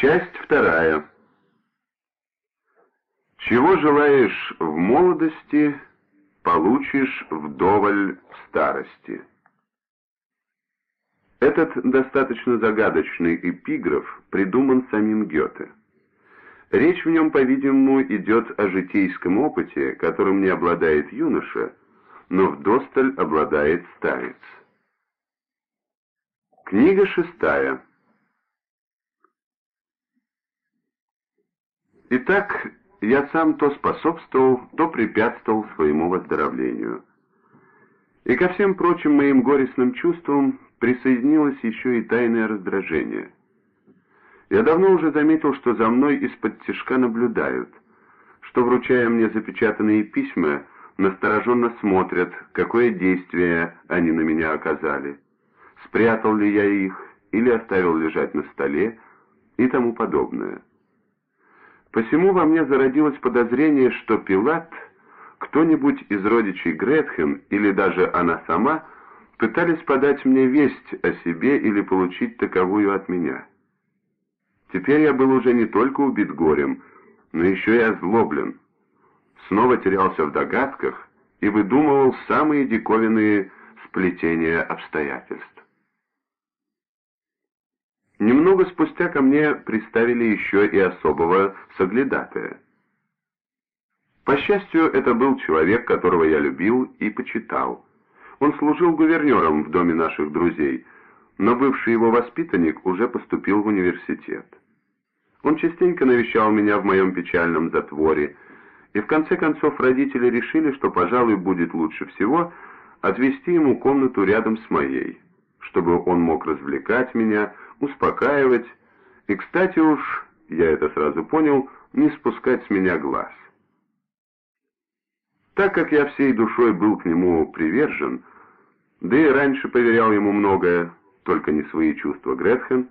Часть вторая. Чего желаешь в молодости, получишь вдоволь в старости. Этот достаточно загадочный эпиграф придуман самим Гёте. Речь в нем, по-видимому, идет о житейском опыте, которым не обладает юноша, но вдосталь обладает старец. Книга шестая. Итак, я сам то способствовал, то препятствовал своему выздоровлению. И ко всем прочим моим горестным чувствам присоединилось еще и тайное раздражение. Я давно уже заметил, что за мной из-под тяжка наблюдают, что, вручая мне запечатанные письма, настороженно смотрят, какое действие они на меня оказали, спрятал ли я их или оставил лежать на столе и тому подобное. Посему во мне зародилось подозрение, что Пилат, кто-нибудь из родичей Гретхен или даже она сама пытались подать мне весть о себе или получить таковую от меня. Теперь я был уже не только убит горем, но еще и озлоблен. Снова терялся в догадках и выдумывал самые диковинные сплетения обстоятельств. Немного спустя ко мне приставили еще и особого соглядатая. По счастью, это был человек, которого я любил и почитал. Он служил гувернером в доме наших друзей, но бывший его воспитанник уже поступил в университет. Он частенько навещал меня в моем печальном затворе, и в конце концов родители решили, что, пожалуй, будет лучше всего отвести ему комнату рядом с моей, чтобы он мог развлекать меня, успокаивать и, кстати уж, я это сразу понял, не спускать с меня глаз. Так как я всей душой был к нему привержен, да и раньше поверял ему многое, только не свои чувства Гретхен,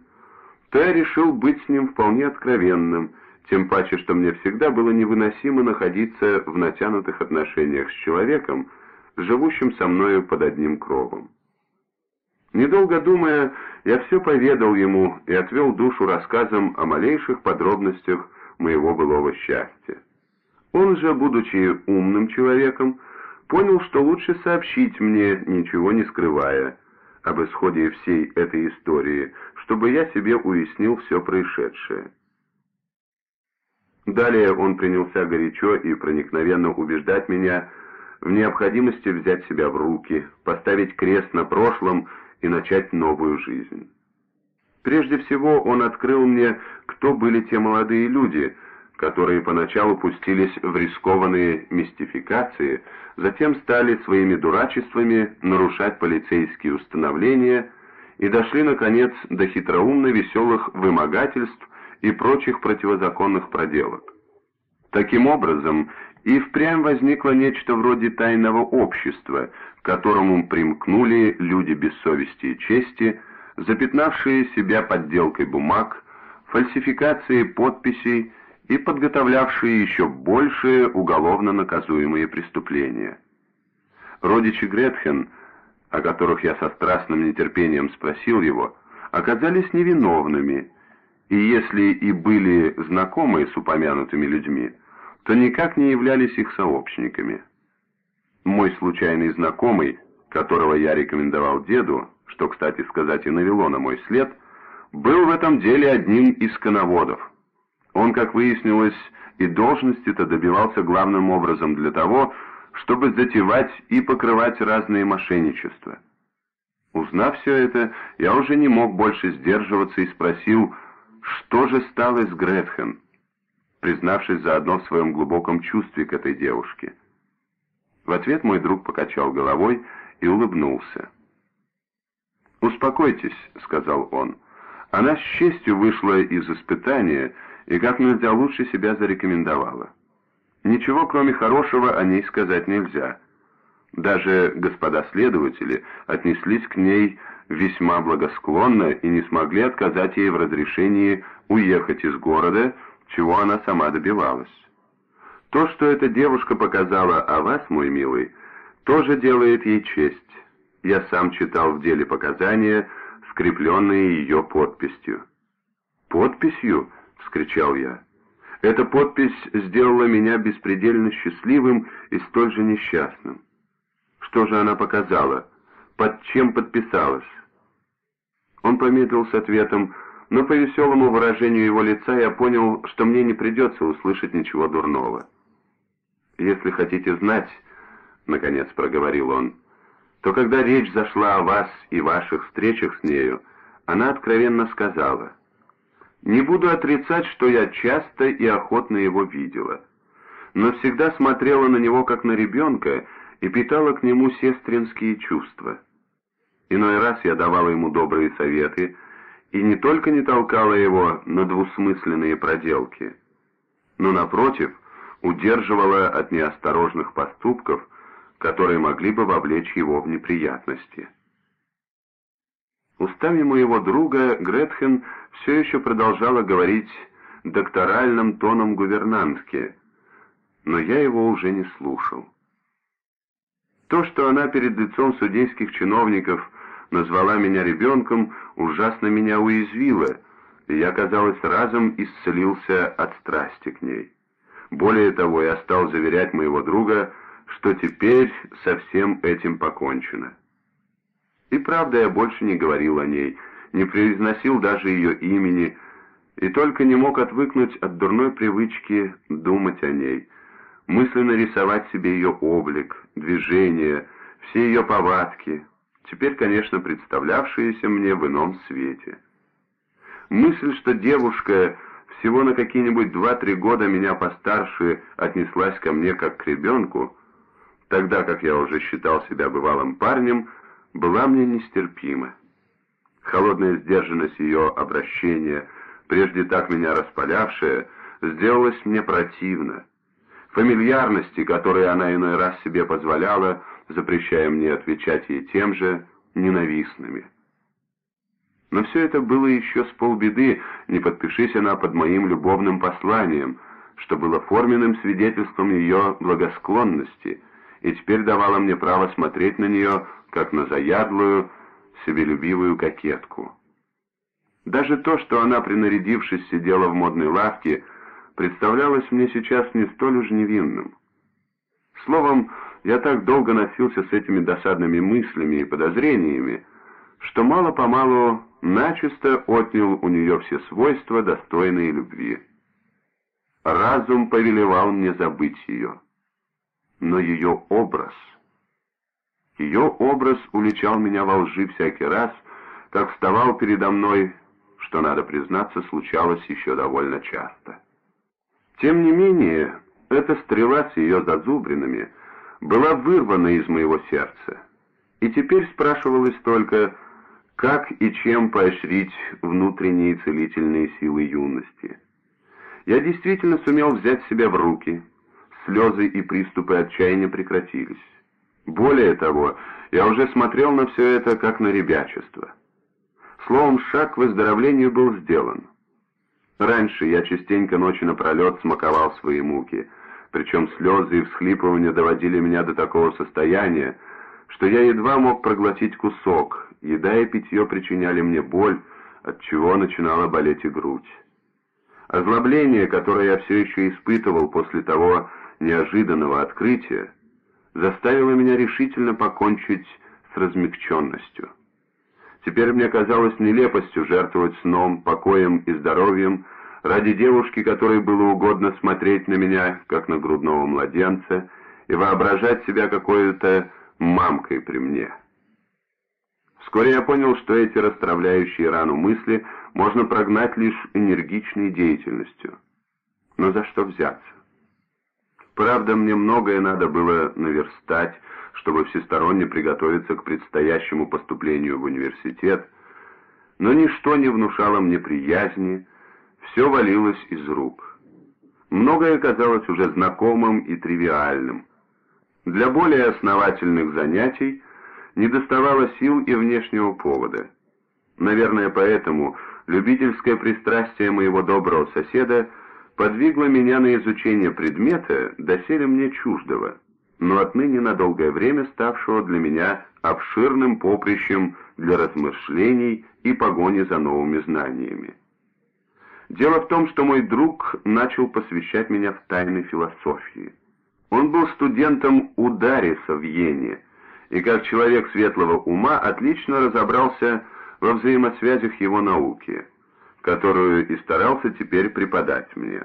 то я решил быть с ним вполне откровенным, тем паче, что мне всегда было невыносимо находиться в натянутых отношениях с человеком, живущим со мною под одним кровом. Недолго думая, я все поведал ему и отвел душу рассказом о малейших подробностях моего былого счастья. Он же, будучи умным человеком, понял, что лучше сообщить мне, ничего не скрывая, об исходе всей этой истории, чтобы я себе уяснил все происшедшее. Далее он принялся горячо и проникновенно убеждать меня в необходимости взять себя в руки, поставить крест на прошлом и начать новую жизнь. Прежде всего он открыл мне, кто были те молодые люди, которые поначалу пустились в рискованные мистификации, затем стали своими дурачествами нарушать полицейские установления и дошли, наконец, до хитроумно веселых вымогательств и прочих противозаконных проделок. Таким образом, и впрямь возникло нечто вроде тайного общества, к которому примкнули люди без совести и чести, запятнавшие себя подделкой бумаг, фальсификацией подписей и подготовлявшие еще большие уголовно наказуемые преступления. Родичи Гретхен, о которых я со страстным нетерпением спросил его, оказались невиновными, и если и были знакомы с упомянутыми людьми, то никак не являлись их сообщниками. Мой случайный знакомый, которого я рекомендовал деду, что, кстати сказать, и навело на мой след, был в этом деле одним из коноводов. Он, как выяснилось, и должности-то добивался главным образом для того, чтобы затевать и покрывать разные мошенничества. Узнав все это, я уже не мог больше сдерживаться и спросил, что же стало с Гретхен, признавшись заодно в своем глубоком чувстве к этой девушке. В ответ мой друг покачал головой и улыбнулся. «Успокойтесь», — сказал он, — «она с честью вышла из испытания и как нельзя лучше себя зарекомендовала. Ничего, кроме хорошего, о ней сказать нельзя. Даже господа следователи отнеслись к ней весьма благосклонно и не смогли отказать ей в разрешении уехать из города, чего она сама добивалась. То, что эта девушка показала о вас, мой милый, тоже делает ей честь. Я сам читал в деле показания, скрепленные ее подписью. «Подписью?» вскричал я. Эта подпись сделала меня беспредельно счастливым и столь же несчастным. Что же она показала? Под чем подписалась? Он помедлил с ответом, но по веселому выражению его лица я понял, что мне не придется услышать ничего дурного. «Если хотите знать», — наконец проговорил он, — «то когда речь зашла о вас и ваших встречах с нею, она откровенно сказала, «Не буду отрицать, что я часто и охотно его видела, но всегда смотрела на него как на ребенка и питала к нему сестринские чувства. Иной раз я давала ему добрые советы и не только не толкала его на двусмысленные проделки, но, напротив, удерживала от неосторожных поступков, которые могли бы вовлечь его в неприятности. Устами моего друга Гретхен все еще продолжала говорить докторальным тоном гувернантки, но я его уже не слушал. То, что она перед лицом судейских чиновников назвала меня ребенком, ужасно меня уязвило, и я, казалось, разом исцелился от страсти к ней. Более того, я стал заверять моего друга, что теперь со всем этим покончено. И правда, я больше не говорил о ней, не произносил даже ее имени, и только не мог отвыкнуть от дурной привычки думать о ней, мысленно рисовать себе ее облик, движения, все ее повадки, теперь, конечно, представлявшиеся мне в ином свете. Мысль, что девушка всего на какие-нибудь два-три года меня постарше отнеслась ко мне как к ребенку, тогда как я уже считал себя бывалым парнем, была мне нестерпима. Холодная сдержанность ее обращения, прежде так меня распалявшая, сделалась мне противна. Фамильярности, которые она иной раз себе позволяла, запрещая мне отвечать ей тем же, ненавистными. Но все это было еще с полбеды, не подпишись она под моим любовным посланием, что было форменным свидетельством ее благосклонности, и теперь давало мне право смотреть на нее, как на заядлую, себелюбивую кокетку. Даже то, что она, принарядившись, сидела в модной лавке, представлялось мне сейчас не столь уж невинным. Словом, я так долго носился с этими досадными мыслями и подозрениями, что мало-помалу начисто отнял у нее все свойства, достойные любви. Разум повелевал мне забыть ее. Но ее образ... Ее образ уличал меня во лжи всякий раз, как вставал передо мной, что, надо признаться, случалось еще довольно часто. Тем не менее, эта стрела с ее зазубринами была вырвана из моего сердца, и теперь спрашивалось только, как и чем поощрить внутренние целительные силы юности. Я действительно сумел взять себя в руки, слезы и приступы отчаяния прекратились. Более того, я уже смотрел на все это как на ребячество. Словом, шаг к выздоровлению был сделан. Раньше я частенько ночи напролет смаковал свои муки, причем слезы и всхлипывания доводили меня до такого состояния, что я едва мог проглотить кусок, еда и питье причиняли мне боль, от чего начинала болеть и грудь. Озлобление, которое я все еще испытывал после того неожиданного открытия, заставило меня решительно покончить с размягченностью. Теперь мне казалось нелепостью жертвовать сном, покоем и здоровьем ради девушки, которой было угодно смотреть на меня, как на грудного младенца, и воображать себя какой-то мамкой при мне. Вскоре я понял, что эти расстравляющие рану мысли можно прогнать лишь энергичной деятельностью. Но за что взяться? Правда, мне многое надо было наверстать, чтобы всесторонне приготовиться к предстоящему поступлению в университет, но ничто не внушало мне приязни, все валилось из рук. Многое казалось уже знакомым и тривиальным. Для более основательных занятий недоставало сил и внешнего повода. Наверное, поэтому любительское пристрастие моего доброго соседа подвигло меня на изучение предмета, доселе мне чуждого, но отныне на долгое время ставшего для меня обширным поприщем для размышлений и погони за новыми знаниями. Дело в том, что мой друг начал посвящать меня в тайны философии. Он был студентом Удариса в Йене, и как человек светлого ума отлично разобрался во взаимосвязях его науки, которую и старался теперь преподать мне.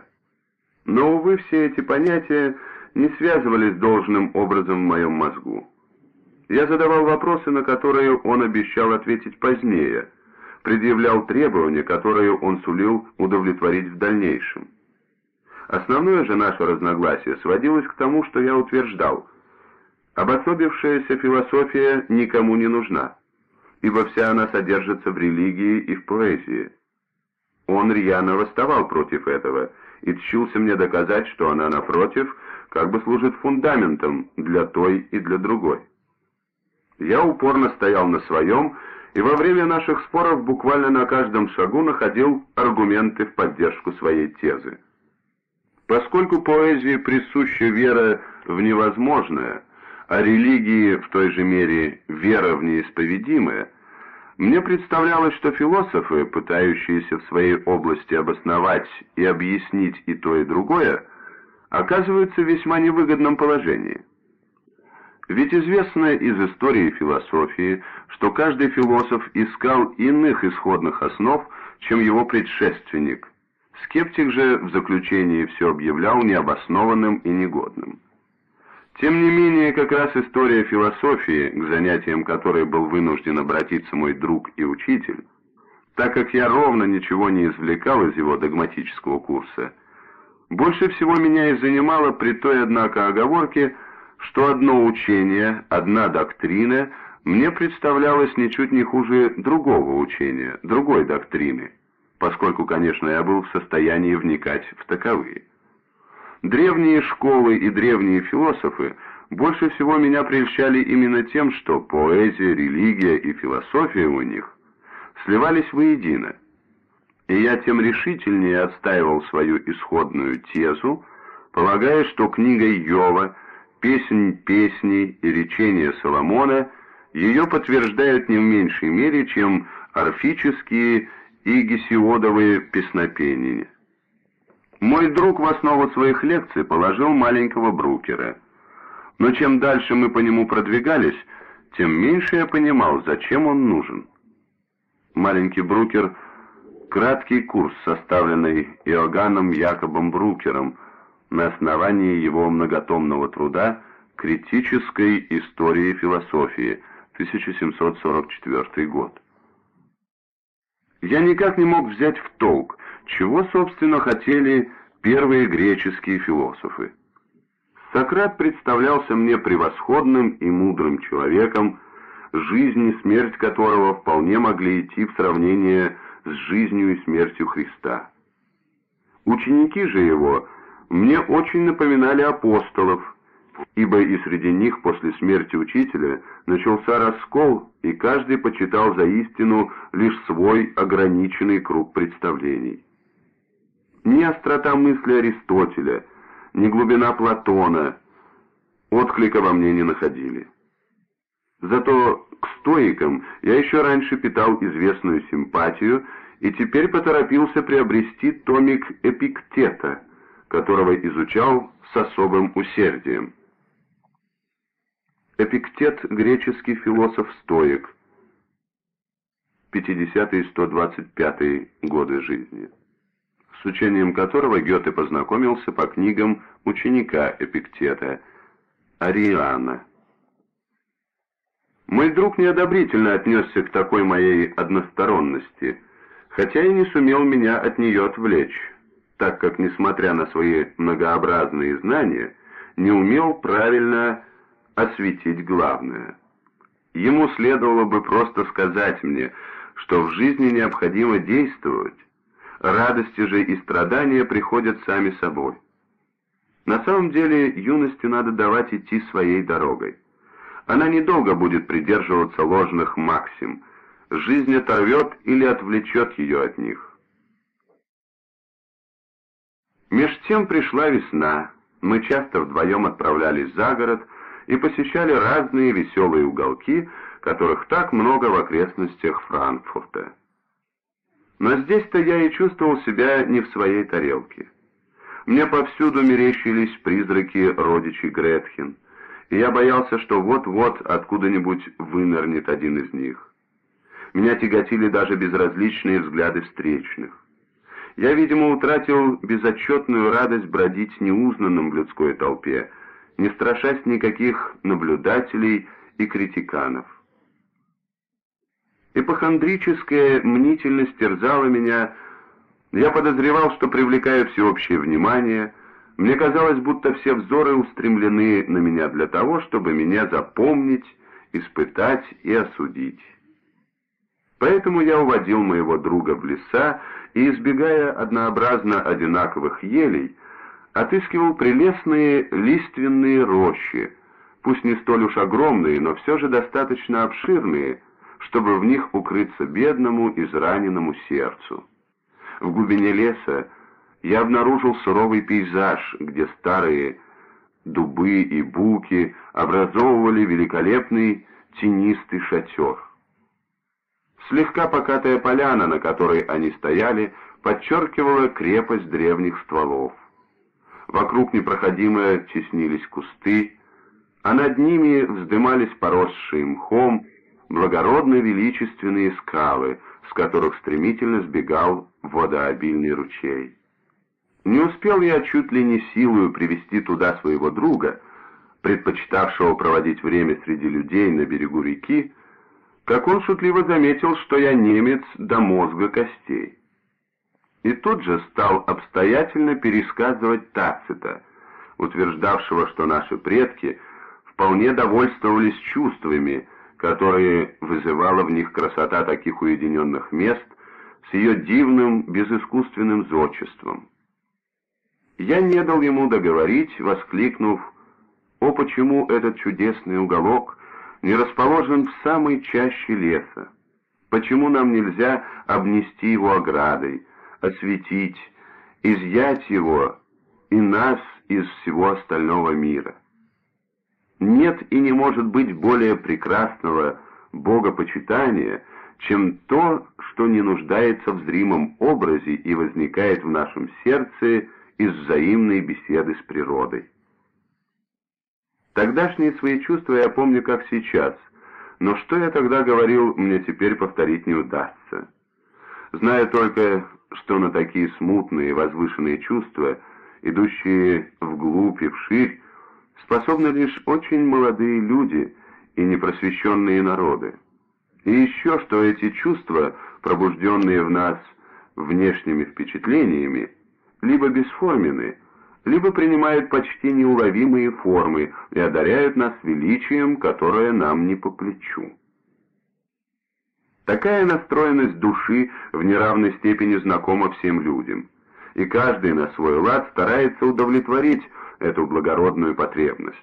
Но, увы, все эти понятия не связывались должным образом в моем мозгу. Я задавал вопросы, на которые он обещал ответить позднее, предъявлял требования, которые он сулил удовлетворить в дальнейшем. Основное же наше разногласие сводилось к тому, что я утверждал, обособившаяся философия никому не нужна, ибо вся она содержится в религии и в поэзии. Он рьяно восставал против этого и тщился мне доказать, что она, напротив, как бы служит фундаментом для той и для другой. Я упорно стоял на своем, и во время наших споров буквально на каждом шагу находил аргументы в поддержку своей тезы. Поскольку поэзии присуща вера в невозможное, а религии в той же мере вера в неисповедимое, мне представлялось, что философы, пытающиеся в своей области обосновать и объяснить и то, и другое, оказываются в весьма невыгодном положении. Ведь известно из истории философии, что каждый философ искал иных исходных основ, чем его предшественник. Скептик же в заключении все объявлял необоснованным и негодным. Тем не менее, как раз история философии, к занятиям которой был вынужден обратиться мой друг и учитель, так как я ровно ничего не извлекал из его догматического курса, больше всего меня и занимало при той, однако, оговорке, что одно учение, одна доктрина мне представлялось ничуть не хуже другого учения, другой доктрины, поскольку, конечно, я был в состоянии вникать в таковые. Древние школы и древние философы больше всего меня прельщали именно тем, что поэзия, религия и философия у них сливались воедино. И я тем решительнее отстаивал свою исходную тезу, полагая, что книга Йова, песнь песней и речение Соломона ее подтверждают не в меньшей мере, чем орфические и гесиодовые песнопения. Мой друг в основу своих лекций положил маленького Брукера. Но чем дальше мы по нему продвигались, тем меньше я понимал, зачем он нужен. Маленький Брукер — краткий курс, составленный Иоганном Якобом Брукером на основании его многотомного труда «Критической истории философии» 1744 год. Я никак не мог взять в толк, чего, собственно, хотели первые греческие философы? Сократ представлялся мне превосходным и мудрым человеком, жизнь и смерть которого вполне могли идти в сравнение с жизнью и смертью Христа. Ученики же его мне очень напоминали апостолов, ибо и среди них после смерти учителя начался раскол, и каждый почитал за истину лишь свой ограниченный круг представлений. Ни острота мысли Аристотеля, ни глубина Платона отклика во мне не находили. Зато к стоикам я еще раньше питал известную симпатию и теперь поторопился приобрести томик Эпиктета, которого изучал с особым усердием. Эпиктет – греческий философ-стоик, 50-125 годы жизни с учением которого Гёте познакомился по книгам ученика Эпиктета, Ариана. Мой друг неодобрительно отнесся к такой моей односторонности, хотя и не сумел меня от нее отвлечь, так как, несмотря на свои многообразные знания, не умел правильно осветить главное. Ему следовало бы просто сказать мне, что в жизни необходимо действовать, радости же и страдания приходят сами собой. На самом деле юности надо давать идти своей дорогой. Она недолго будет придерживаться ложных максим. Жизнь оторвет или отвлечет ее от них. Меж тем пришла весна. Мы часто вдвоем отправлялись за город и посещали разные веселые уголки, которых так много в окрестностях Франкфурта. Но здесь-то я и чувствовал себя не в своей тарелке. Мне повсюду мерещились призраки родичей Гретхен, и я боялся, что вот-вот откуда-нибудь вынырнет один из них. Меня тяготили даже безразличные взгляды встречных. Я, видимо, утратил безотчетную радость бродить неузнанным в людской толпе, не страшась никаких наблюдателей и критиканов. Эпохондрическая мнительность терзала меня, я подозревал, что привлекаю всеобщее внимание, мне казалось, будто все взоры устремлены на меня для того, чтобы меня запомнить, испытать и осудить. Поэтому я уводил моего друга в леса и, избегая однообразно одинаковых елей, отыскивал прелестные лиственные рощи, пусть не столь уж огромные, но все же достаточно обширные, чтобы в них укрыться бедному, израненному сердцу. В глубине леса я обнаружил суровый пейзаж, где старые дубы и буки образовывали великолепный тенистый шатер. Слегка покатая поляна, на которой они стояли, подчеркивала крепость древних стволов. Вокруг непроходимо теснились кусты, а над ними вздымались поросшие мхом благородно-величественные скалы, с которых стремительно сбегал водообильный ручей. Не успел я чуть ли не силою привести туда своего друга, предпочитавшего проводить время среди людей на берегу реки, как он шутливо заметил, что я немец до мозга костей. И тут же стал обстоятельно пересказывать Тацита, утверждавшего, что наши предки вполне довольствовались чувствами, которые вызывала в них красота таких уединенных мест с ее дивным, безыскусственным зодчеством. Я не дал ему договорить, воскликнув, «О, почему этот чудесный уголок не расположен в самой чаще леса? Почему нам нельзя обнести его оградой, осветить, изъять его и нас из всего остального мира?» Нет и не может быть более прекрасного богопочитания, чем то, что не нуждается в зримом образе и возникает в нашем сердце из взаимной беседы с природой. Тогдашние свои чувства я помню как сейчас, но что я тогда говорил, мне теперь повторить не удастся. Зная только, что на такие смутные возвышенные чувства, идущие вглубь и вширь, способны лишь очень молодые люди и непросвещенные народы. И еще, что эти чувства, пробужденные в нас внешними впечатлениями, либо бесформенны, либо принимают почти неуловимые формы и одаряют нас величием, которое нам не по плечу. Такая настроенность души в неравной степени знакома всем людям, и каждый на свой лад старается удовлетворить эту благородную потребность.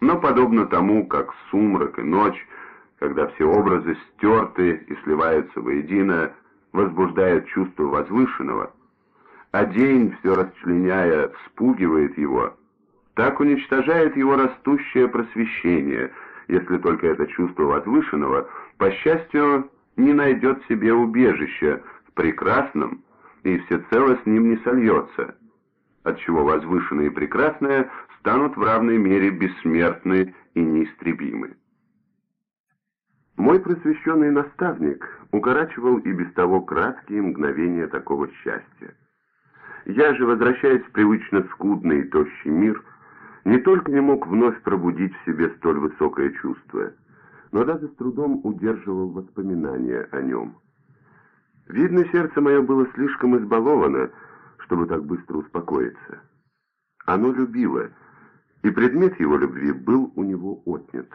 Но подобно тому, как сумрак и ночь, когда все образы стерты и сливаются воедино, возбуждают чувство возвышенного, а день, все расчленяя, вспугивает его, так уничтожает его растущее просвещение, если только это чувство возвышенного, по счастью, не найдет себе убежища в прекрасном и всецело с ним не сольется, отчего возвышенное и прекрасное станут в равной мере бессмертны и неистребимы. Мой просвещенный наставник укорачивал и без того краткие мгновения такого счастья. Я же, возвращаясь в привычно скудный и тощий мир, не только не мог вновь пробудить в себе столь высокое чувство, но даже с трудом удерживал воспоминания о нем. Видно, сердце мое было слишком избаловано, чтобы так быстро успокоиться. Оно любило, и предмет его любви был у него отнят.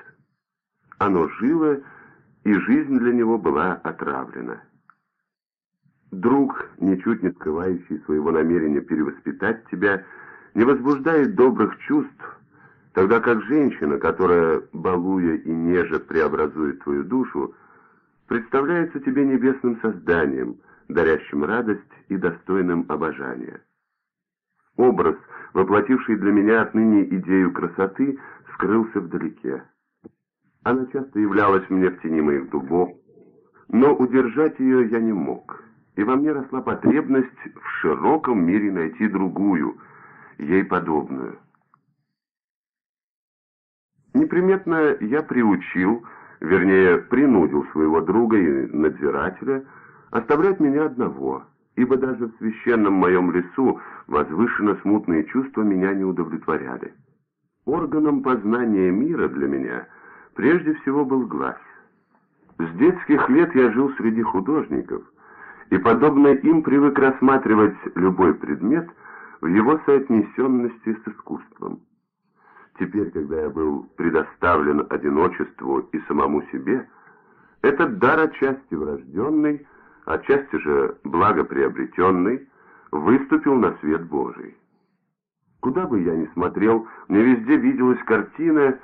Оно жило, и жизнь для него была отравлена. Друг, ничуть не скрывающий своего намерения перевоспитать тебя, не возбуждает добрых чувств, тогда как женщина, которая, балуя и неже преобразует твою душу, представляется тебе небесным созданием, дарящим радость и достойным обожания. Образ, воплотивший для меня отныне идею красоты, скрылся вдалеке. Она часто являлась мне в тени моих дубов, но удержать ее я не мог. И во мне росла потребность в широком мире найти другую, ей подобную. Неприметно я приучил, вернее, принудил своего друга и надзирателя оставлять меня одного, ибо даже в священном моем лесу возвышенно смутные чувства меня не удовлетворяли. Органом познания мира для меня прежде всего был глаз. С детских лет я жил среди художников, и, подобно им, привык рассматривать любой предмет в его соотнесенности с искусством. Теперь, когда я был предоставлен одиночеству и самому себе, этот дар отчасти врожденный, отчасти же благоприобретенный, выступил на свет Божий. Куда бы я ни смотрел, мне везде виделась картина,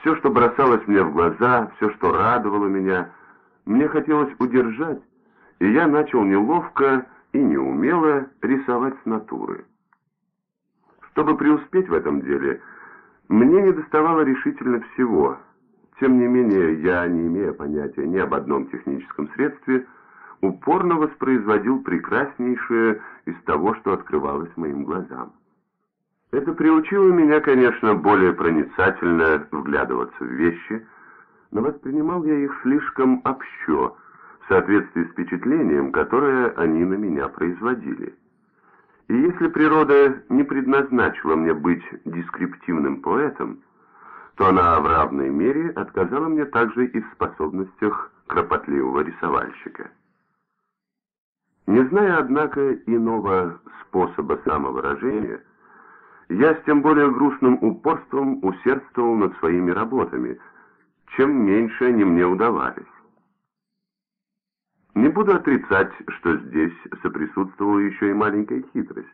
все, что бросалось мне в глаза, все, что радовало меня, мне хотелось удержать, и я начал неловко и неумело рисовать с натуры. Чтобы преуспеть в этом деле, мне не доставало решительно всего. Тем не менее, я, не имея понятия ни об одном техническом средстве, упорно воспроизводил прекраснейшее из того, что открывалось моим глазам. Это приучило меня, конечно, более проницательно вглядываться в вещи, но воспринимал я их слишком общо, соответствии с впечатлением, которое они на меня производили. И если природа не предназначила мне быть дескриптивным поэтом, то она в равной мере отказала мне также и в способностях кропотливого рисовальщика. Не зная, однако, иного способа самовыражения, я с тем более грустным упорством усердствовал над своими работами, чем меньше они мне удавались. Не буду отрицать, что здесь соприсутствовала еще и маленькая хитрость.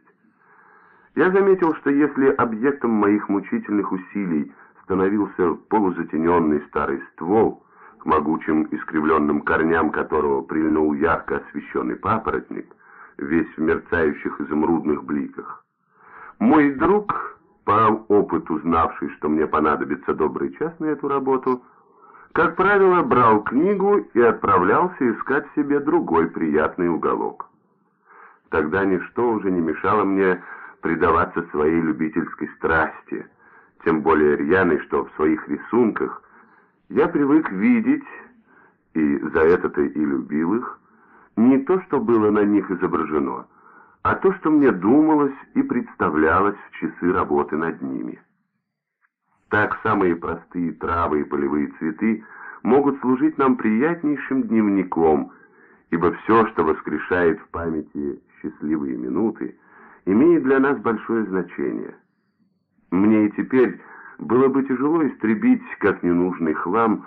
Я заметил, что если объектом моих мучительных усилий становился полузатененный старый ствол, к могучим искривленным корням которого прильнул ярко освещенный папоротник, весь в мерцающих изумрудных бликах, мой друг, по опыту знавший, что мне понадобится добрый час на эту работу, как правило, брал книгу и отправлялся искать себе другой приятный уголок. Тогда ничто уже не мешало мне предаваться своей любительской страсти, тем более рьяной, что в своих рисунках я привык видеть, и за это-то и любил их, не то, что было на них изображено, а то, что мне думалось и представлялось в часы работы над ними. Так самые простые травы и полевые цветы могут служить нам приятнейшим дневником, ибо все, что воскрешает в памяти счастливые минуты, имеет для нас большое значение. Мне и теперь было бы тяжело истребить, как ненужный хлам,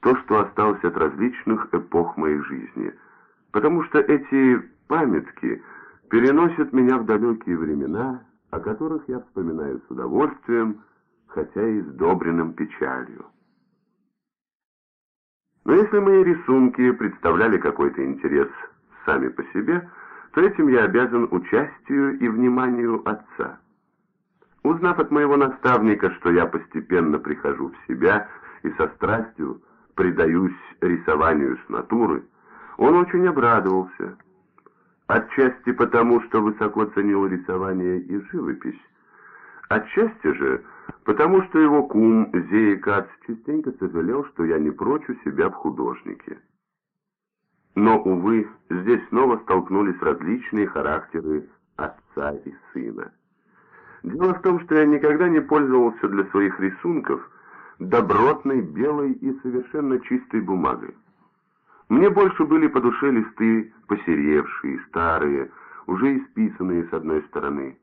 то, что осталось от различных эпох моей жизни, потому что эти памятки — переносит меня в далекие времена, о которых я вспоминаю с удовольствием, хотя и сдобренным печалью. Но если мои рисунки представляли какой-то интерес сами по себе, то этим я обязан участию и вниманию отца. Узнав от моего наставника, что я постепенно прихожу в себя и со страстью предаюсь рисованию с натуры, он очень обрадовался Отчасти потому, что высоко ценил рисование и живопись, отчасти же потому, что его кум Зея Кац частенько сожалел, что я не прочу себя в художнике. Но, увы, здесь снова столкнулись различные характеры отца и сына. Дело в том, что я никогда не пользовался для своих рисунков добротной, белой и совершенно чистой бумагой. Мне больше были по душе листы посеревшие, старые, уже исписанные с одной стороны.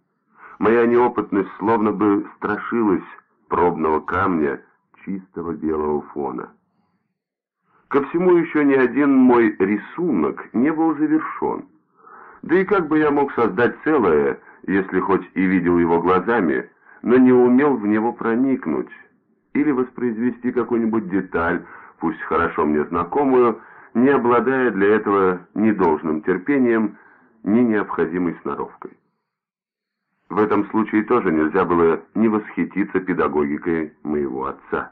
Моя неопытность словно бы страшилась пробного камня чистого белого фона. Ко всему еще ни один мой рисунок не был завершен. Да и как бы я мог создать целое, если хоть и видел его глазами, но не умел в него проникнуть, или воспроизвести какую-нибудь деталь, пусть хорошо мне знакомую, не обладая для этого ни должным терпением, ни необходимой сноровкой. В этом случае тоже нельзя было не восхититься педагогикой моего отца.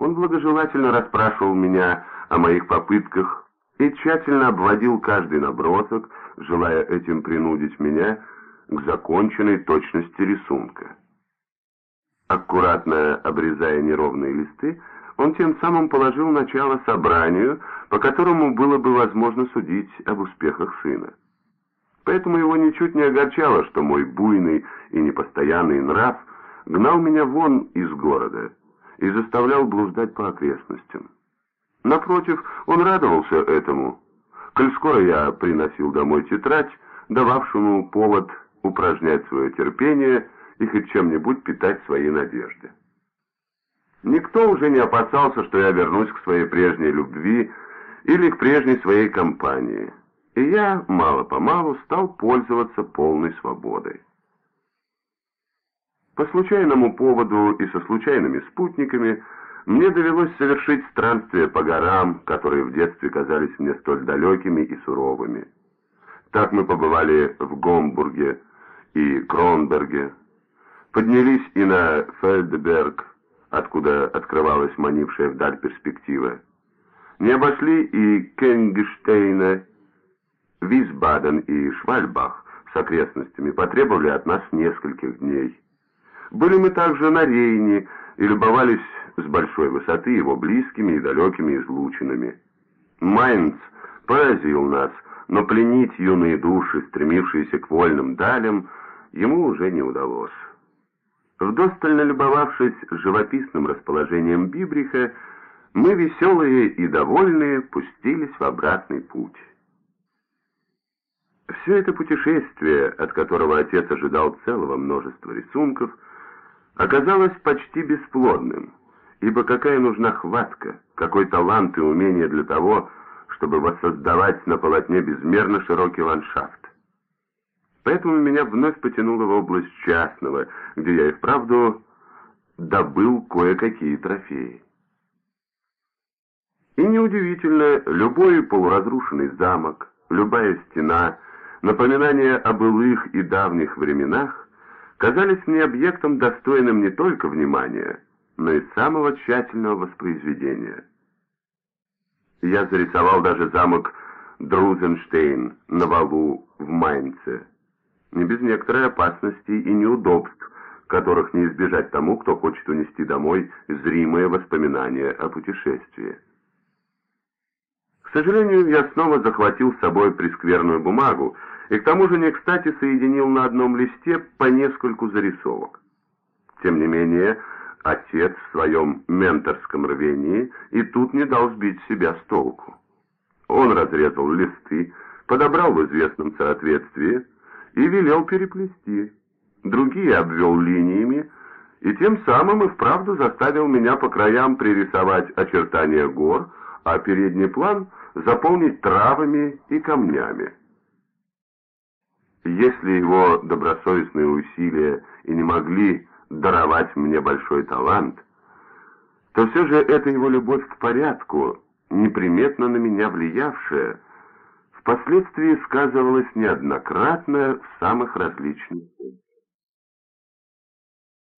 Он благожелательно расспрашивал меня о моих попытках и тщательно обводил каждый набросок, желая этим принудить меня к законченной точности рисунка. Аккуратно обрезая неровные листы, он тем самым положил начало собранию, по которому было бы возможно судить об успехах сына. Поэтому его ничуть не огорчало, что мой буйный и непостоянный нрав гнал меня вон из города и заставлял блуждать по окрестностям. Напротив, он радовался этому. Коль скоро я приносил домой тетрадь, дававшему повод упражнять свое терпение и хоть чем-нибудь питать свои надежды. Никто уже не опасался, что я вернусь к своей прежней любви или к прежней своей компании, и я мало-помалу стал пользоваться полной свободой. По случайному поводу и со случайными спутниками мне довелось совершить странствия по горам, которые в детстве казались мне столь далекими и суровыми. Так мы побывали в Гомбурге и Кронберге, поднялись и на Фельдберг, откуда открывалась манившая вдаль перспектива. Не обошли и Кенгштейна, Висбаден и Швальбах с окрестностями потребовали от нас нескольких дней. Были мы также на Рейне и любовались с большой высоты его близкими и далекими излучинами. Майнц поразил нас, но пленить юные души, стремившиеся к вольным далям, ему уже не удалось. Вдостально любовавшись живописным расположением Бибриха, мы, веселые и довольные, пустились в обратный путь. Все это путешествие, от которого отец ожидал целого множества рисунков, оказалось почти бесплодным, ибо какая нужна хватка, какой талант и умение для того, чтобы воссоздавать на полотне безмерно широкий ландшафт. Поэтому меня вновь потянуло в область частного, где я и вправду добыл кое-какие трофеи. И неудивительно, любой полуразрушенный замок, любая стена, напоминание о былых и давних временах казались мне объектом, достойным не только внимания, но и самого тщательного воспроизведения. Я зарисовал даже замок Друзенштейн на валу в Майнце, не без некоторой опасности и неудобств, которых не избежать тому, кто хочет унести домой зримые воспоминания о путешествии. К сожалению, я снова захватил с собой прескверную бумагу, и к тому же не кстати соединил на одном листе по нескольку зарисовок. Тем не менее, отец в своем менторском рвении и тут не дал сбить себя с толку. Он разрезал листы, подобрал в известном соответствии, и велел переплести. Другие обвел линиями, и тем самым и вправду заставил меня по краям пририсовать очертания гор, а передний план заполнить травами и камнями. Если его добросовестные усилия и не могли даровать мне большой талант, то все же это его любовь к порядку, неприметно на меня влиявшая, впоследствии сказывалось неоднократно в самых различных